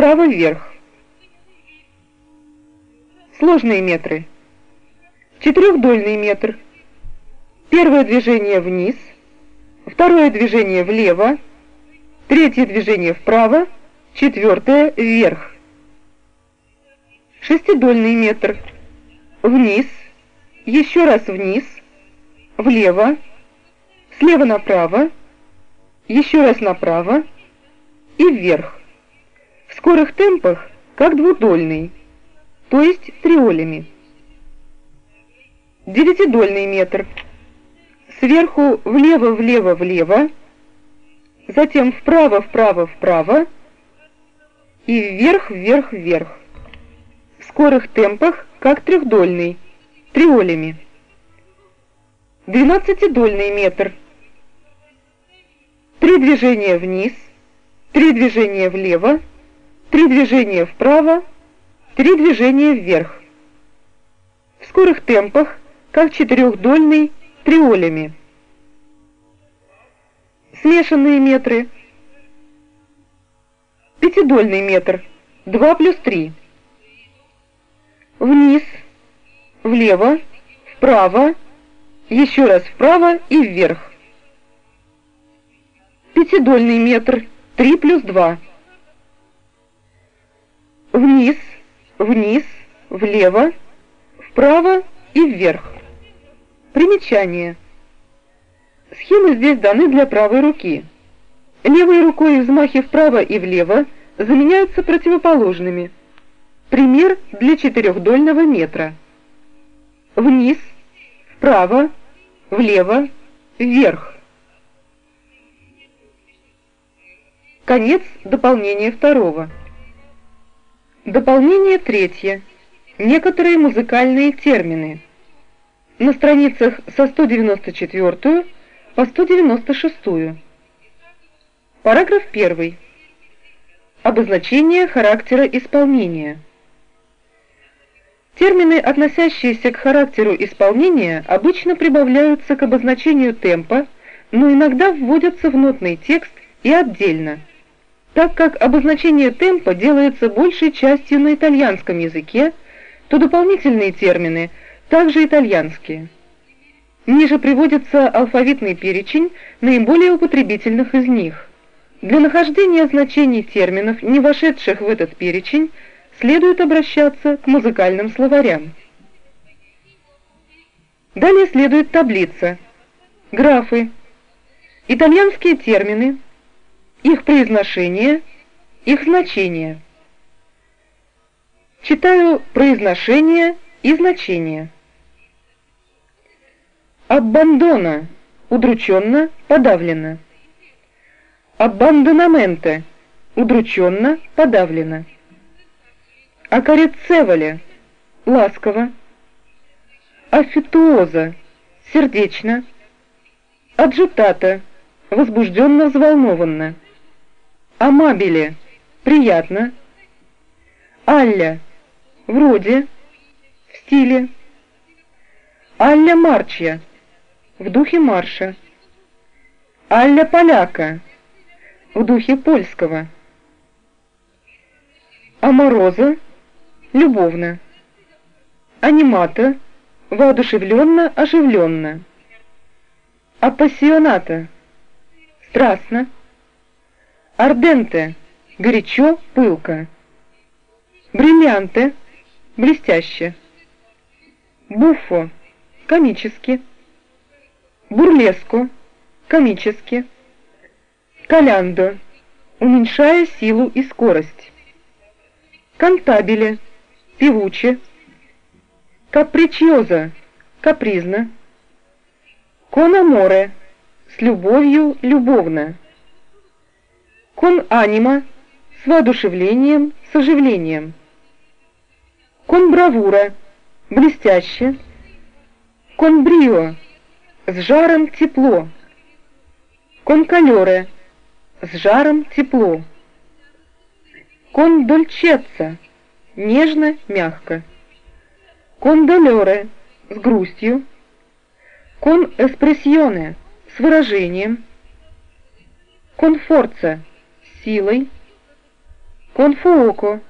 вправо вверх. Сложные метры. Четырехдольный метр. Первое движение вниз, второе движение влево, третье движение вправо, четвертое вверх. Шестидольный метр. Вниз, еще раз вниз, влево, слева направо, еще раз направо и вверх. Скорых темпах, как двудольный, то есть триолями. Девятидольный метр. Сверху влево, влево, влево, затем вправо, вправо, вправо и вверх, вверх, вверх. В скорых темпах, как трехдольный, триолями. Двенадцатидольный метр. Три движения вниз, три движения влево, три движения вправо, три движения вверх. В скорых темпах, как четырехдольный, триолями. Смешанные метры. Пятидольный метр. 2 плюс 3. Вниз, влево, вправо, еще раз вправо и вверх. Пятидольный метр, 3 плюс 2. Вниз, вниз, влево, вправо и вверх. Примечание. Схемы здесь даны для правой руки. Левой рукой взмахи вправо и влево заменяются противоположными. Пример для четырехдольного метра. Вниз, вправо, влево, вверх. Конец дополнения второго. Дополнение третье. Некоторые музыкальные термины. На страницах со 194 по 196. Параграф 1. Обозначение характера исполнения. Термины, относящиеся к характеру исполнения, обычно прибавляются к обозначению темпа, но иногда вводятся в нотный текст и отдельно. Так как обозначение темпа делается большей частью на итальянском языке, то дополнительные термины также итальянские. Ниже приводится алфавитный перечень наиболее употребительных из них. Для нахождения значений терминов, не вошедших в этот перечень, следует обращаться к музыкальным словарям. Далее следует таблица. Графы. Итальянские термины, их произношение, их значение. Читаю произношение и значение. Аббандона – удрученно, подавлено. Аббандонаменте – удрученно, подавлено. Акарицевале – ласково. Аффитуоза – сердечно. Аджутата – возбужденно, Амабиле – приятно. Алля – вроде, в стиле. Алля Марчья – в духе марша. Алля Поляка в духе польского. Амороза любовно. Анимата воодушевленно, оживленно. Апассионата страстно. Арденте. Горячо, пылко. Бриллианте. Блестяще. Буффо. Комически. Бурлеску, комически, каляндо, уменьшая силу и скорость, кантабеле, певуче, капричьоза, капризно, кон с любовью, любовно, кон анима, с воодушевлением, с оживлением, кон бравура, блестяще, кон брио, с жаром тепло. Конкалере, с жаром тепло. Кон дольчеца, нежно, мягко. Кондолере, с грустью. Кон эспрессионе, с выражением. Конфорца, с силой. Конфуоко